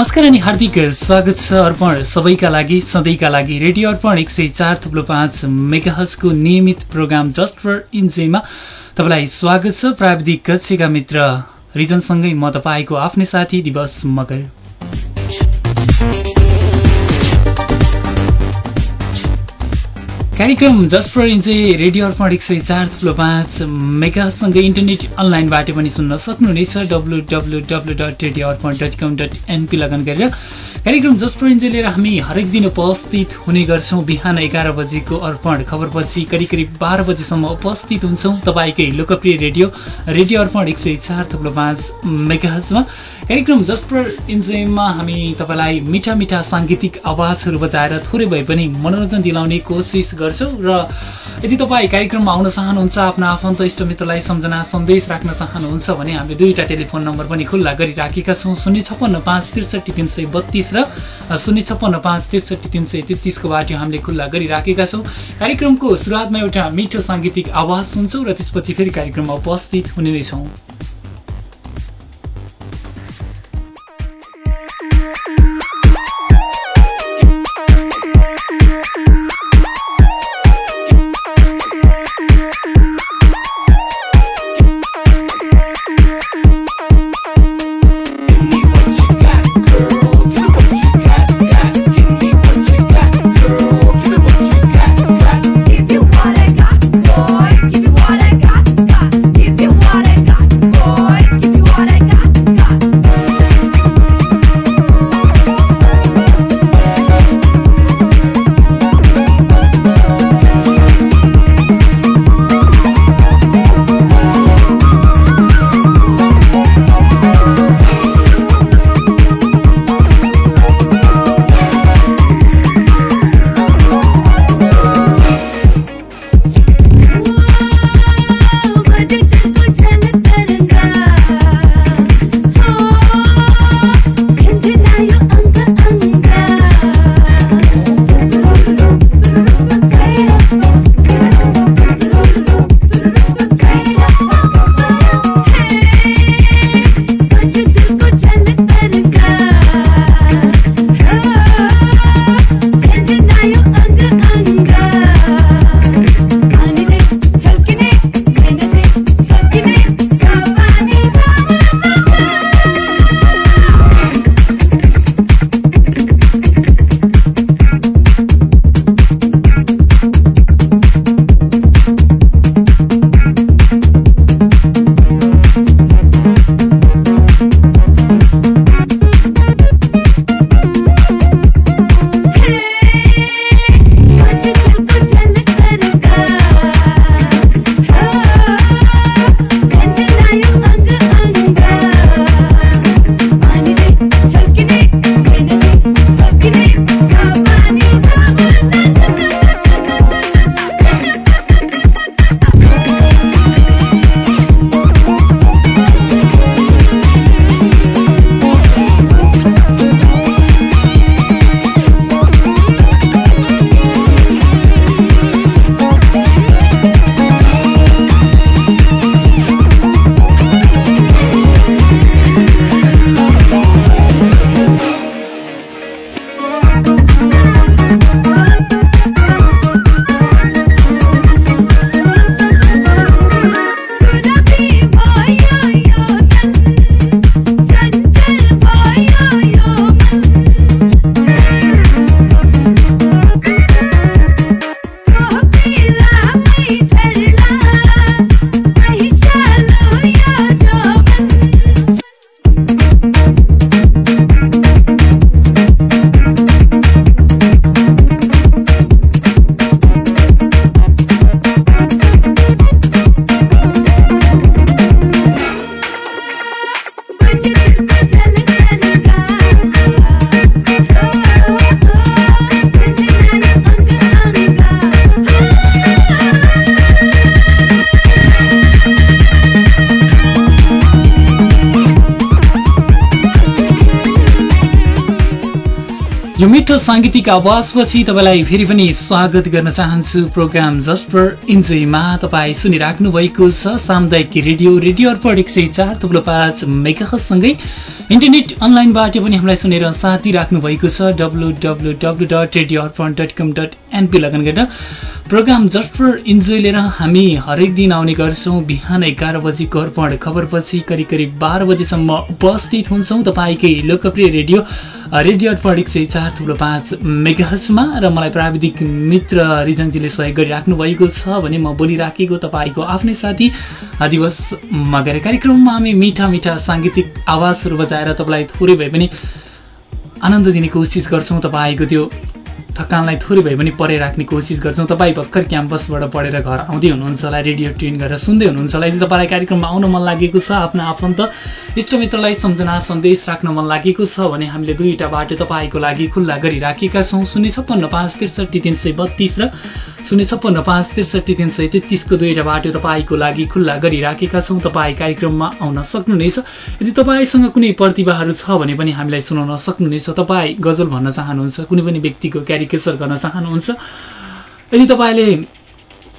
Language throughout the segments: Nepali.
नमस्कार अनि हार्दिक स्वागत छ अर्पण सबैका लागि सधैँका लागि रेडियो अर्पण एक सय चार थुप्रो पाँच मेगाहजको नियमित प्रोग्राम जस्ट फर इन्जेमा तपाईँलाई स्वागत छ प्राविधिक कक्षका मित्र। रिजनसँगै म तपाईँको आफ्नै साथी दिवस मगर। कार्यक्रम just for enjoy radio Arpan एक सय चार थुप्रो पाँच मेगासँगै इन्टरनेट अनलाइनबाट पनि सुन्न सक्नुहुनेछ W W W dot radio Arpan dot com dot NP लगन गरेर। कार्यक्रम जस्ट लिएर हामी हरेक दिन उपस्थित हुने गर्छौँ। बिहान एघार बजीको अर्पण खबरपछि करिब करिब बाह्र बजीसम्म उपस्थित हुन्छौँ। तपाईँकै लोकप्रिय रेडियो रेडियो अर्पण एक सय चार थुप्रो पाँच मेगाजमा कार्यक्रम जस्ट फर इन्जोयमा हामी तपाईँलाई मिठा मिठा साङ्गीतिक आवाजहरू बजाएर थोरै भए पनि मनोरञ्जन दिलाउने कोसिस र यदि तपाईँ कार्यक्रममा आउन चाहनुहुन्छ आफ्नो आफन्त इष्टमित्रलाई सम्झना सन्देश राख्न चाहनुहुन्छ भने हामीले दुईवटा टेलिफोन नम्बर पनि खुल्ला गरिराखेका छौँ। शून्य छप्पन्न पाँच त्रिसठी तिन सय बत्तिस र शून्य छप्पन्न पाँच त्रिसठी तिन सय तेत्तिसको बाटो हामीले खुल्ला गरिराखेका छौँ। कार्यक्रमको सुरुवातमा एउटा मिठो साङ्गीतिक आवाज सुन्छौँ र त्यसपछि फेरि कार्यक्रममा उपस्थित हुने नै छौँ। साङ्गीतिक आवाजपछि तपाईँलाई फेरि पनि स्वागत गर्न चाहन्छु प्रोग्राम जस्ट फर इन्जोयमा। तपाईँ सुनिराख्नु भएको छ सामुदायिक रेडियो रेडियो अर्पण एक सय चार थुप्रो पाँच मेगासँगै इन्टरनेट अनलाइनबाट पनि हामीलाई सुनेर साथ दिइराख्नु भएको छ W W W dot radio Arpan dot com dot NP login गरेर प्रोग्राम जस्ट फर इन्जोय लिएर हामी हरेक दिन आउने गर्छौँ। बिहान एघार बजीको अर्पण खबरपछि करिब करिब बाह्र बजीसम्म उपस्थित हुन्छौँ तपाईँकै लोकप्रिय रेडियो रेडियो अर्पण एक सय चार थुप्रो पाँच मेगाहजमा र मलाई प्राविधिक मित्र रिजनजीले सहयोग गरिराख्नु भएको छ भने म बोलिराखेको तपाईँको आफ्नै साथी। दिवस मगेर कार्यक्रममा हामी मिठा मिठा साङ्गीतिक आवाजहरू बजाएर तपाईँलाई थोरै भए पनि आनन्द दिने कोसिस गर्छौँ तपाईँको त्यो थकानलाई थोरै भए पनि परे राख्ने कोसिस गर्छौँ। तपाईँ भर्खर क्याम्पसबाट पढेर घर आउँदै हुनुहुन्छ होला रेडियो ट्युन गरेर सुन्दै हुनुहुन्छ होला। यदि तपाईँलाई कार्यक्रममा आउन मन लागेको छ आफ्नो आफन्त इष्टमित्रलाई सम्झना सन्देश राख्न मन लागेको छ भने हामीले दुईवटा बाटो तपाईँको लागि खुल्ला गरिराखेका छौँ। शून्य छप्पन्न पाँच त्रिसठी तिन सय बत्तिस र शून्य छप्पन्न पाँच त्रिसठी तिन सय तेत्तिसको दुईवटा बाटो तपाईँको लागि खुल्ला गरिराखेका छौँ। तपाईँ कार्यक्रममा आउन सक्नुहुनेछ। यदि तपाईँसँग कुनै प्रतिभाहरू छ भने पनि हामीलाई सुनाउन सक्नुहुनेछ। तपाईँ गजल भन्न चाहनुहुन्छ कुनै पनि व्यक्तिको क्यारिकेचर गर्न चाहनुहुन्छ। यदि तपाईँले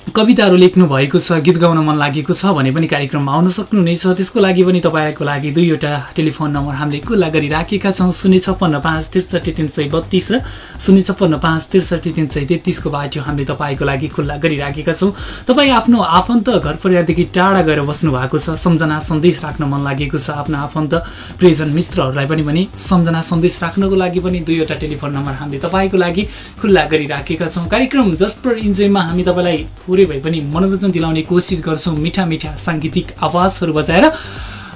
कविताहरू लेख्नु भएको छ गीत गाउन मन लागेको छ भने पनि कार्यक्रममा आउन सक्नुहुनेछ त्यसको लागि पनि तपाईँको लागि दुईवटा टेलिफोन नम्बर हामीले खुल्ला गरिराखेका छौँ। शून्य छप्पन्न पाँच त्रिसठी तिन सय बत्तिस र शून्य छप्पन्न पाँच त्रिसठी तिन सय तेत्तिसको बाटो हामीले तपाईँको लागि खुल्ला गरिराखेका छौँ। तपाईँ आफ्नो आफन्त घर परिवारदेखि टाढा गएर बस्नु भएको छ सम्झना सन्देश राख्न मन लागेको छ। आफ्नो आफन्त प्रियजन मित्रहरूलाई पनि भने सम्झना सन्देश राख्नको लागि पनि दुईवटा टेलिफोन नम्बर हामीले तपाईँको लागि खुल्ला गरिराखेका छौँ। कार्यक्रम जस्ट फर इन्जोयमा हामी तपाईँलाई थोरै भए पनि मनोरञ्जन दिलाउने कोसिस गर्छौँ मिठा मिठा साङ्गीतिक आवाजहरू बजाएर।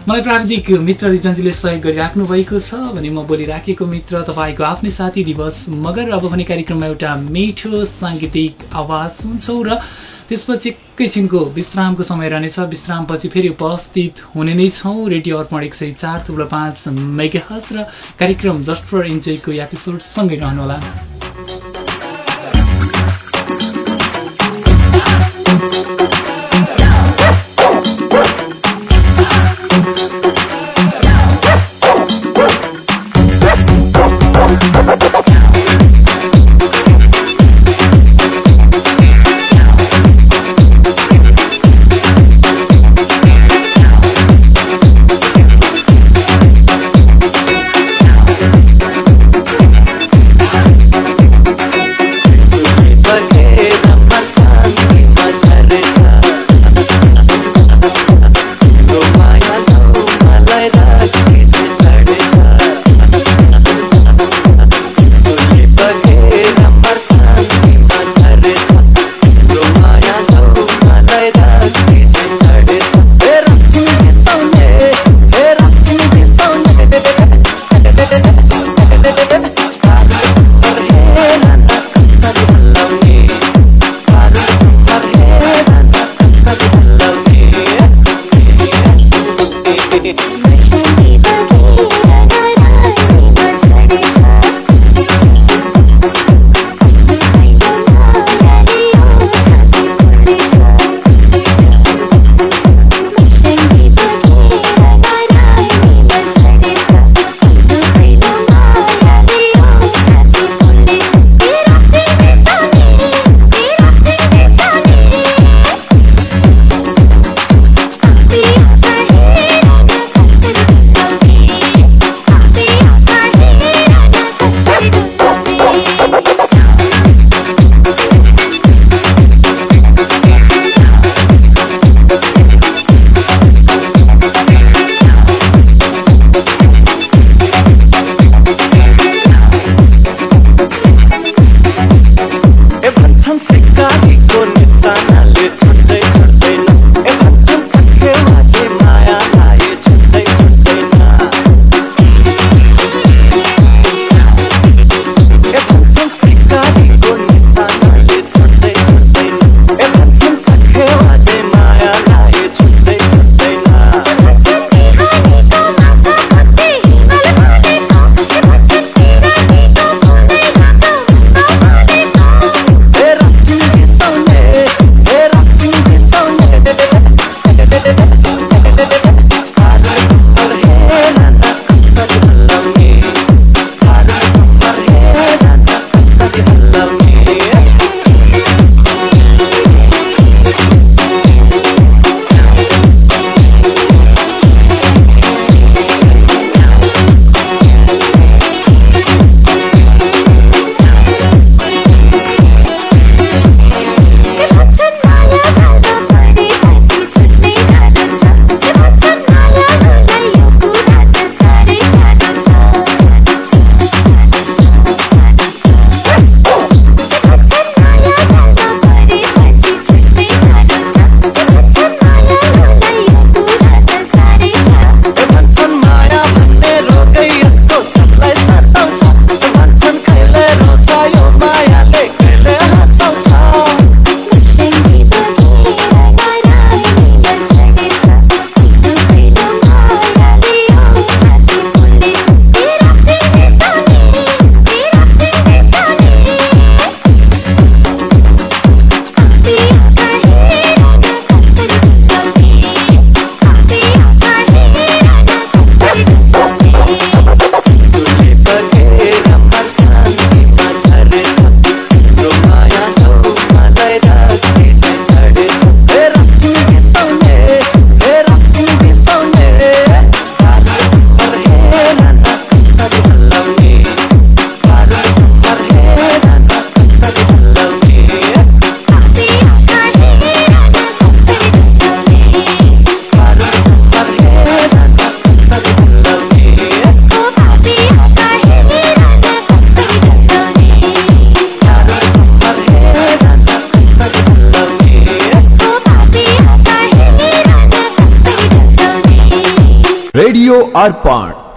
मलाई प्राविधिक मित्र रिजन्जीले सहयोग गरिराख्नु भएको छ भने म बोलिराखेको मित्र तपाईँको आफ्नै साथी दिवस। मगर अब भने कार्यक्रममा एउटा मिठो साङ्गीतिक आवाज सुन्छौँ र त्यसपछि एकैछिनको विश्रामको समय रहनेछ। विश्रामपछि फेरि उपस्थित हुने नै छौँ। रेडियो अर्पण एक सय चार थुप्रो पाँच मेगाहस र कार्यक्रम जस्ट फर इन्जोयको एपिसोड सँगै रहनुहोला।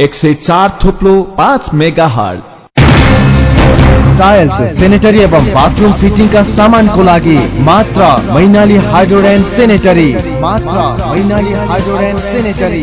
एक सय चार थोप्लो पाँच मेगा हल टाइल्स सेनेटरी एवं बाथरूम फिटिंग का सामान को लागि मात्र मैनाली हाइड्रोड सेनेटरी मात्र मैनाली हाइड्रोड सेनेटरी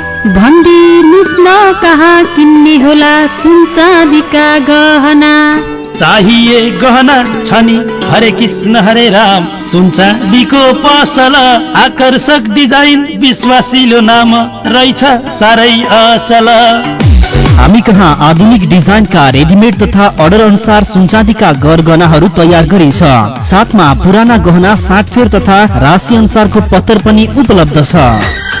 भनिदिनुहोस् न कहाँ किन्ने होला सुन चाँदीका गहना। चाहिए गहना छ नि हरे कृष्ण हरे राम। सुनचाँदीको पसल आकर्षक डिजाइन विश्वासिलो नाम रहेछ साह्रै असल। हामी कहाँ आधुनिक डिजाइनका रेडिमेड तथा अर्डर अनुसार सुनचाँदीका गरगहनाहरू तयार गरिन्छ। साथमा पुराना गहना साटफेर तथा राशि अनुसारको पत्तर पनि उपलब्ध छ।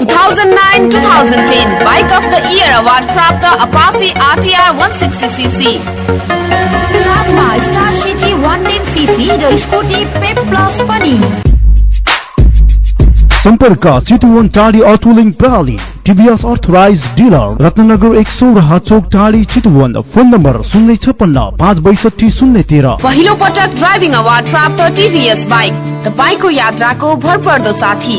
2009-2010 Bike of the Year Award प्राप्त Apache RTR 160cc साथमा स्टार सिटी 110cc र स्कुटी पेप प्लस पनि। सम्पर्क चितुवन टाढी अटोलिङ प्रणाली टिभीएस अर्थराइज डिलर रत्नगर एक सौराहा चोक टाढी चितुवन फोन नम्बर शून्य छपन्न पाँच बैसठी शून्य तेह्र। पहिलो पटक ड्राइभिङ अवार्ड प्राप्त टिभीएस बाइक तपाईँको यात्राको भरपर्दो साथी।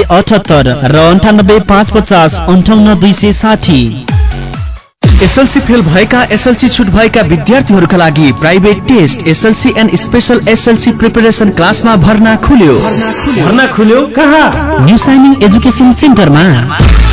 अठहत्तर र अन्ठानब्बे पाँच पचास अन्ठाउन्न दुई सय साठी। एसएलसी फेल भएका एसएलसी छुट भएका विद्यार्थीहरूका लागि private test SLC and special SLC preparation क्लासमा भर्ना खुल्यो। भर्ना खुल्यो? कहाँ? न्यू साइनिङ एजुकेसन सेन्टरमा।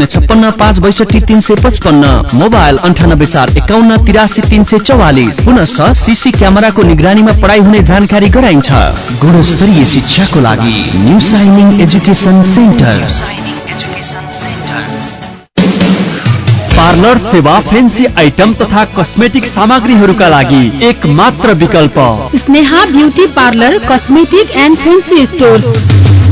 शून्य छप्पन्न पाँच बैसठी तिन सय पचपन्न मोबाइल अन्ठानब्बे चार एकाउन्न तिरासी तिन सय चौवालिस। पुनश सिसी क्यामेराको निगरानीमा पढाइ हुने जानकारी गराइन्छ। गुणस्तरीय शिक्षाको लागि new shining education centre parlour सेवा फेन्सी आइटम तथा कस्मेटिक सामग्रीहरूका लागि एक मात्र विकल्प। Sneha beauty parlour cosmetic and fancy stores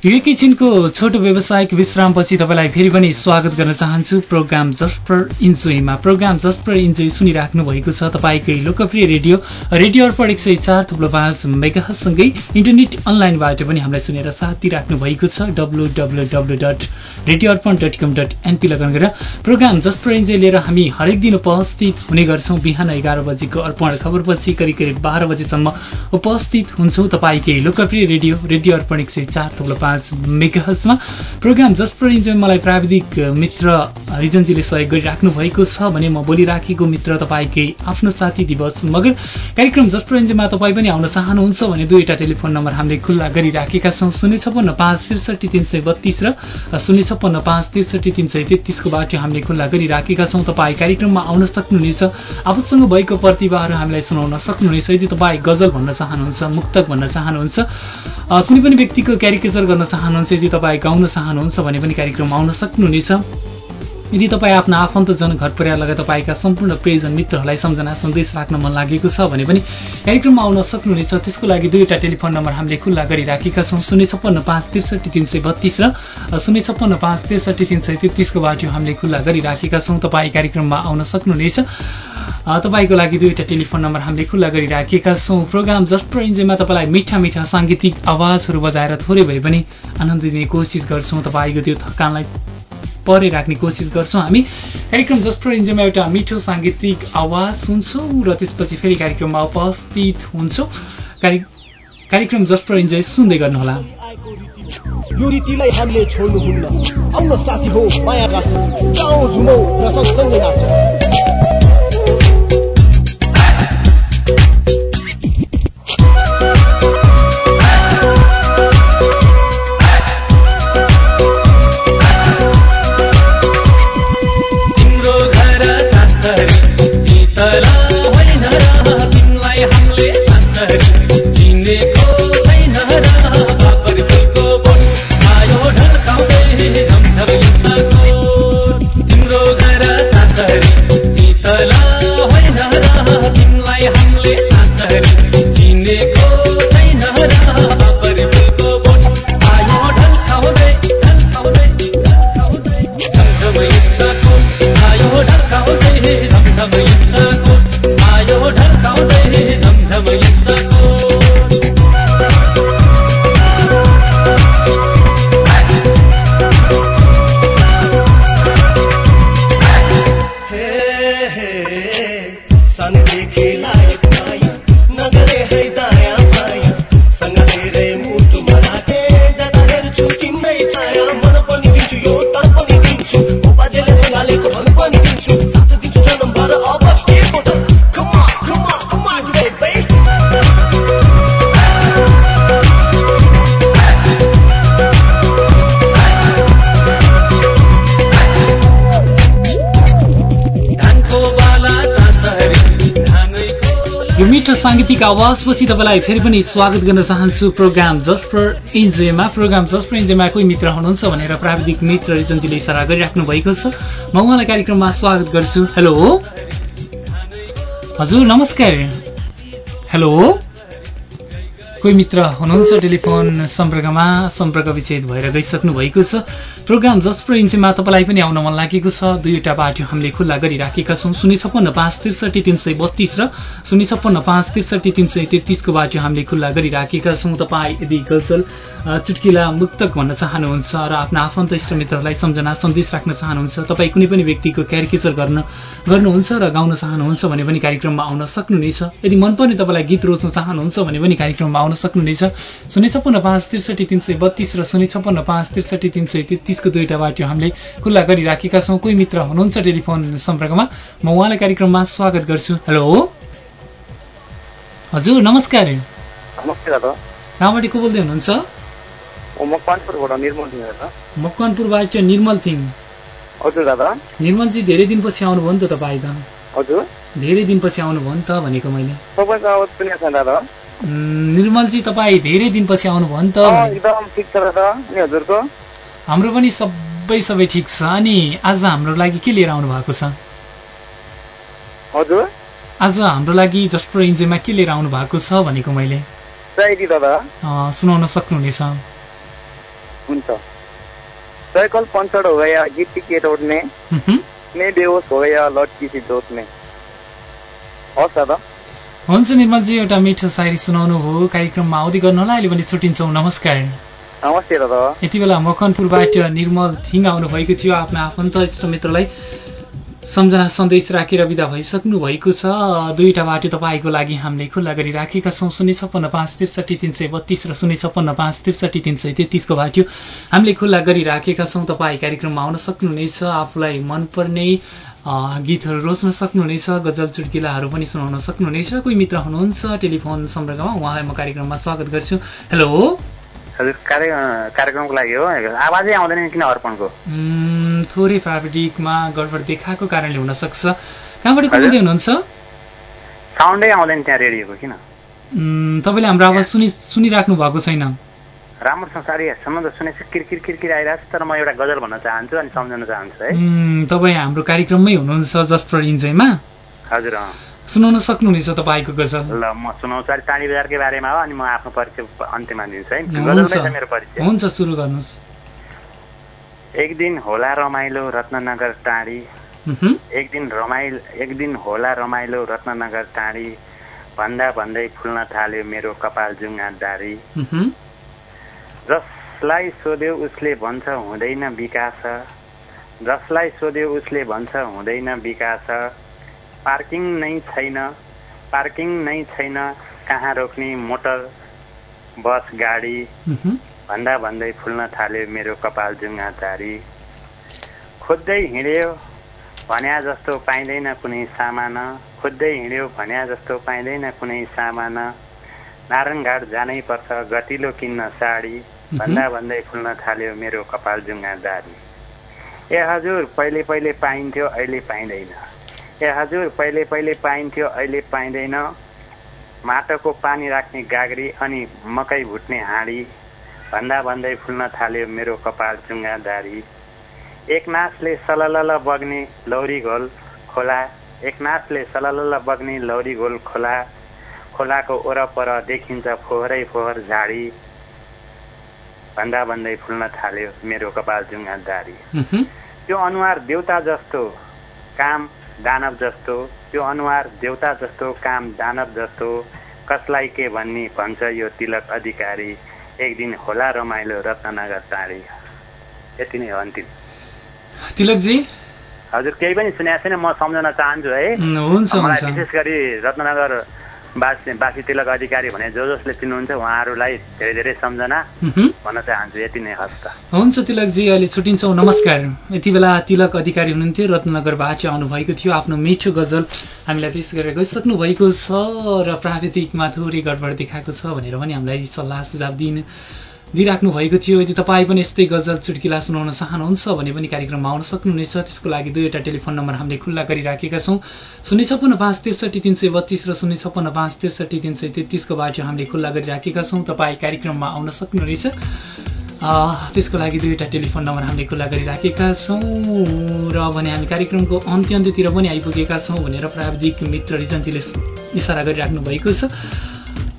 एकैछिनको छोटो व्यावसायिक विश्रामपछि तपाईँलाई फेरि पनि स्वागत गर्न चाहन्छु। प्रोग्राम जस्ट फर इन्जोयमा। प्रोग्राम जस्ट फर इन्जोय सुनिराख्नु भएको छ तपाईँकै लोकप्रिय रेडियो। रेडियो अर्पण एक सय चार थुप्रो पाँच मेगासँगै इन्टरनेट अनलाइनबाट पनि हामीलाई सुनेर साथ दिइराख्नु भएको छ। W W W dot radio Arpan dot com dot NP लगन गरेर प्रोग्राम जस्ट फर इन्जोय लिएर हामी हरेक दिन उपस्थित हुने गर्छौँ। बिहान एघार बजीको अर्पण खबरपछि करिब करिब बाह्र बजीसम्म उपस्थित हुन्छौँ। तपाईँकै लोकप्रिय रेडियो रेडियो अर्पण एक सय चार थुप्रो पाँच मेगाहजमा प्रोग्राम जस्ट फर इन्जोय मलाई प्राविधिक मित्र रिजनजीले सहयोग गरिराख्नु भएको छ भने म बोलिराखेको मित्र तपाईँकै आफ्नो साथी दिवस। मगर कार्यक्रम जस्ट फर इन्जोयमा तपाईँ पनि आउन चाहनुहुन्छ भने दुईवटा टेलिफोन नम्बर हामीले खुल्ला गरिराखेका छौँ। शून्य छप्पन्न पाँच त्रिसठी तिन सय बत्तिस र शून्य छप्पन्न पाँच त्रिसठी तिन सय तेत्तिसको बाटो हामीले खुल्ला गरिराखेका छौँ। तपाईँ कार्यक्रममा आउन सक्नुहुनेछ। आफूसँग भएको प्रतिभाहरू हामीलाई सुनाउन सक्नुहुनेछ। यदि तपाईँ गजल भन्न चाहनुहुन्छ मुक्तक भन्न चाहनुहुन्छ कुनै पनि व्यक्तिको क्यारिकेचर गर्न चाहनुहुन्छ यदि तपाईँ गाउन चाहनुहुन्छ भने पनि कार्यक्रममा आउन सक्नुहुनेछ। यदि तपाईँ आफ्ना आफन्तजन घर परिवार लगायत तपाईँका सम्पूर्ण प्रियजन मित्रहरूलाई सम्झना सन्देश राख्न मन लागेको छ भने पनि कार्यक्रममा आउन सक्नुहुनेछ। त्यसको लागि दुईवटा टेलिफोन नम्बर हामीले खुल्ला गरिराखेका छौँ। शून्य छप्पन्न पाँच त्रिसठी तिन सय बत्तिस र शून्य छप्पन्न पाँच त्रिसठी तिन सय तेत्तिसको बाटो हामीले खुल्ला गरिराखेका छौँ। तपाईँ कार्यक्रममा आउन सक्नुहुनेछ। तपाईँको लागि दुईवटा टेलिफोन नम्बर हामीले खुल्ला गरिराखेका छौँ। प्रोग्राम जस्ट फर इन्जोयमा तपाईँलाई मिठा मिठा साङ्गीतिक आवाजहरू बजाएर थोरै भए पनि आनन्द दिने कोसिस गर्छौँ। तपाईँको त्यो थकानलाई परे राख्ने कोसिस गर्छौँ हामी। कार्यक्रम जस्ट फर इन्जोयमा एउटा मिठो साङ्गीतिक आवाज सुन्छौँ र त्यसपछि फेरि कार्यक्रममा उपस्थित हुन्छौँ। कार्यक्रम जस्ट फर इन्जोय सुन्दै गर्नुहोला। यो रीतिलाई हामीले साथी हो मायाका गाउँ झुमौ र सँगसँगै नाच साङ्गीतिक आवाजपछि तपाईँलाई फेरि पनि स्वागत गर्न चाहन्छु प्रोग्राम जस्ट फर इन्जेमा प्रोग्राम जस्ट फर इन्जेमा कोही मित्र हुनुहुन्छ भनेर प्राविधिक मित्र रिजनजीले इसारा गरिराख्नु भएको छ। म उहाँलाई कार्यक्रममा स्वागत गर्छु। हेलो। हजुर नमस्कार। हेलो। कोही मित्र हुनुहुन्छ टेलिफोन सम्पर्कमा सम्पर्क विच्छेद भएर गइसक्नु भएको छ। प्रोग्राम फर इन्चेमा तपाईँलाई पनि आउन मन लागेको छ। दुईवटा बाटो हामीले खुल्ला गरिराखेका छौँ। शून्य छप्पन्न पाँच त्रिसठी तिन सय बत्तिस र शून्य छप्पन्न पाँच त्रिसठी तिन सय तेत्तिसको बाटो हामीले खुल्ला गरिराखेका छौँ। तपाईँ यदि गजल चुटकिला मुक्तक भन्न चाहनुहुन्छ र आफ्ना आफन्त इष्ट मित्रहरूलाई सम्झना सन्देश राख्न चाहनुहुन्छ तपाईँ कुनै पनि व्यक्तिको क्यारिकेचर गर्न गर्नुहुन्छ र गाउन चाहनुहुन्छ भने पनि कार्यक्रममा आउन सक्नुहुनेछ। यदि मनपर्ने तपाईँलाई गीत रोज्न चाहनुहुन्छ भने पनि कार्यक्रममा सक्नुहुनेछ। शून्य छप्पन्न पाँच त्रिसठी तिन सय बत्तिस र शून्य छप्पन्न पाँच त्रिसठी तिन सय तेत्तिसको दुईवटा बाटो हामीले खुल्ला गरिराखेका छौँ। कोही मित्र हुनुहुन्छ टेलिफोन सम्पर्कमा? म उहाँलाई कार्यक्रममा स्वागत गर्छु। हेलो? हजुर नमस्कार। कहाँबाट को बोल्दै हुनुहुन्छ? मकवानपुरबाट निर्मल थिङ। हजुर दादा। निर्मलजी धेरै दिनपछि आउनुभयो नि त तपाईँ त। हजुर। धेरै दिनपछि आउनुभयो नि त भनेको मैले। तपाईँको आवाज सुनेको दादा। निर्मलजी तपाईँ धेरै दिनपछि आउनुभयो नि त। हजुरको? हाम्रो पनि सबै सबै ठिक छ। अनि आज हाम्रो लागि के लिएर आउनु भएको छ? हजुर? आज हाम्रो लागि जस्ट फर इन्जोयमा के लिएर आउनु भएको छ भनेको मैले। सुनाउन सक्नुहुनेछ। हुन्छ। साइकल पंचर हो गया गिट्टी के रोड में मह्म। मैं बेहोश हो गया लड़की सी जोत में हस् दादा। हुन्छ निर्मलजी एउटा मिठो सायरी सुनाउनु भयो। कार्यक्रममा आउँदै गर्नु होला अहिले पनि छुट्टिन्छौँ नमस्कार। नमस्ते दादा। यति बेला मकनपुरबाट निर्मल थिङ आउनुभएको थियो। आफ्ना आफन्त इष्ट मित्रलाई सम्झना सन्देश राखेर विदा भइसक्नु भएको छ। दुईवटा बाटो तपाईँको लागि हामीले खुल्ला गरिराखेका छौँ। शून्य छप्पन्न पाँच त्रिसठी तिन सय बत्तिस र शून्य छप्पन्न पाँच त्रिसठी तिन सय तेत्तिसको बाटो हामीले खुल्ला गरिराखेका छौँ। तपाईँ कार्यक्रममा आउन सक्नुहुनेछ। आफूलाई मनपर्ने गीतहरू रोज्न सक्नुहुनेछ गजल चुटकिलाहरू पनि सुनाउन सक्नुहुनेछ कोही मित्र हुनुहुन्छ टेलिफोन सम्पर्कमा उहाँलाई म कार्यक्रममा स्वागत गर्छु। हेलो? हजुर कार्य कार्यक्रमको लागि हो। आवाजै आउँदैन किन अर्पणको? उम्, थोरै प्राविधिकमा गडबड देखाएको कारणले हुनसक्छ। कहाँबाट को बोल्दै हुनुहुन्छ? साउन्डै आउँदैन त्यहाँ रेडियोको किन? उम्, तपाईँले हाम्रो आवाज सुनि सुनिराख्नु भएको छैन। राम्रोसँग सारीहरूसम्म त सुनेको छु किरकिर किरकिर आइरहेको छ तर म एउटा गजल भन्न चाहन्छु अनि सम्झाउन चाहन्छु है। तपाईँ हाम्रो कार्यक्रममै हुनुहुन्छ जस्ट फर इन्जोयमा? हजुर। सुनाउन सक्नुहुनेछ तपाईँको गजल? ल म सुनाउँछु अलिक चाँडी बजारकै बारेमा हो अनि म आफ्नो परिचय अन्त्यमा दिन्छु है। मेरो परिचय। हुन्छ सुरु गर्नुहोस्। एक दिन होला रमाइलो रत्ननगर टाढी। एक दिन रमाइल एक दिन होला रमाइलो रत्ननगर टाढी भन्दा भन्दै फुल्न थाल्यो मेरो कपाल जुङ्गा दारी। जसलाई सोध्यो उसले भन्छ हुँदैन विकास। जसलाई सोध्यो उसले भन्छ हुँदैन विकास। पार्किङ नै छैन। पार्किङ नै छैन। कहाँ रोक्ने मोटर बस गाडी। भन्दा भन्दै फुल्न थाल्यो मेरो कपाल जुङ्गा दारी खोज्दै हिँड्यो भन्या जस्तो पाइँदैन कुनै सामान। खोज्दै हिँड्यो भन्या जस्तो पाइँदैन कुनै सामान। नारायणघाट जानै पर्छ गतिलो किन्न साडी। भन्दा भन्दै फुल्न थाल्यो मेरो कपाल जुङ्गा दारी। ए हजुर पहिले पहिले पाइन्थ्यो अहिले पाइँदैन। ए हजुर पहिले पहिले पाइन्थ्यो अहिले पाइँदैन। माटोको पानी राख्ने गाग्री अनि मकै भुट्ने हाँडी भन्दा भन्दै फुल्न थाल्यो मेरो कपाल चुङ्गा दारी। एक नाचले सललल बग्ने लौरी घोल खोला एक नाचले सललल बग्ने लौरी घोल खोला खोलाको वरपर देखिन्छ फोहोरै फोहोर झाडी। भन्दा भन्दै फुल्न थाल्यो मेरो कपाल जुङ्गा दारी। त्यो अनुहार देउता जस्तो काम दानव जस्तो त्यो अनुहार देउता जस्तो काम दानव जस्तो कसलाई के भन्ने भन्छ यो तिलक अधिकारी एक दिन होला रमाइलो रत्ननगर टाढी। यति नै हो अन्तिम। तिलकजी? हजुर केही पनि सुनेको छैन म सम्झन चाहन्छु है। विशेष गरी रत्ननगर बासी बासी तिलक अधिकारी भने जो जसले चिन्नुहुन्छ उहाँहरूलाई धेरै धेरै सम्झना। भन्न चाहन्छु यति नै हस् त हुन्छ तिलकजी अहिले छुट्टिन्छौँ। नमस्कार। यति बेला तिलक अधिकारी हुनुहुन्थ्यो। रत्नगरबाट आउनुभएको थियो। आफ्नो मिठो गजल हामीलाई पेश गरेर गइसक्नु भएको छ र प्राविधिकमा थोरै गडबड देखाएको छ भनेर पनि हामीलाई सल्लाह सुझाव दिनु दिइराख्नु भएको थियो। यदि तपाईँ पनि यस्तै गजल चुटकिला सुनाउन चाहनुहुन्छ भने पनि कार्यक्रममा आउन सक्नुहुनेछ। त्यसको लागि दुईवटा टेलिफोन नम्बर हामीले खुल्ला गरिराखेका छौँ। शून्य छप्पन्न पाँच त्रिसठी तिन सय बत्तिस र शून्य छप्पन्न पाँच त्रिसठी तिन सय तेत्तिसको बाटो हामीले खुल्ला गरिराखेका छौँ। तपाईँ कार्यक्रममा आउन सक्नुहुनेछ। त्यसको लागि दुईवटा टेलिफोन नम्बर हामीले खुल्ला गरिराखेका छौँ। र भने हामी कार्यक्रमको अन्त्य अन्त्यतिर पनि आइपुगेका छौँ भनेर प्राविधिक मित्र रिजनजीले इसारा गरिराख्नु भएको छ।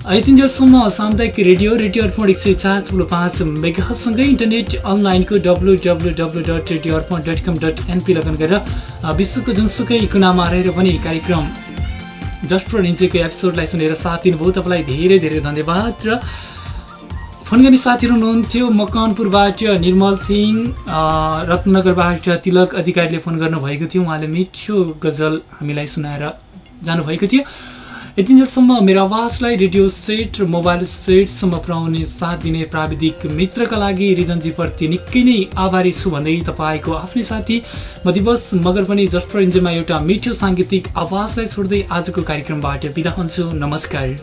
यतिन्जेलसम्म सामुदायिक रेडियो रेडियो अर्पण एक सय चार थुप्रो पाँच मेगासँगै इन्टरनेट अनलाइनको W W W dot radio Arpan dot com dot NP लगन गरेर विश्वको जुनसुकै कुनामा रहेर पनि कार्यक्रम जस्ट फर इन्जेको एपिसोडलाई सुनेर साथ दिनुभयो। तपाईँलाई धेरै धेरै धन्यवाद र फोन गर्ने साथीहरू हुनुहुन्थ्यो मकनपुरबाट निर्मल थिङ रत्नगरबाट तिलक अधिकारीले फोन गर्नुभएको थियो। उहाँले मिठो गजल हामीलाई सुनाएर जानुभएको थियो। यतिन्जेलसम्म मेरो आवाजलाई रेडियो सेट र मोबाइल सेटसम्म पुर्याउने साथ दिने प्राविधिक मित्रका लागि रिजनजीप्रति निकै नै आभारी छु भन्दै तपाईँको आफ्नै साथी म दिवस मगर पनि जस्ट एउटा मिठो साङ्गीतिक आवाजलाई छोड्दै आजको कार्यक्रमबाट बिदा हुन्छु। नमस्कार।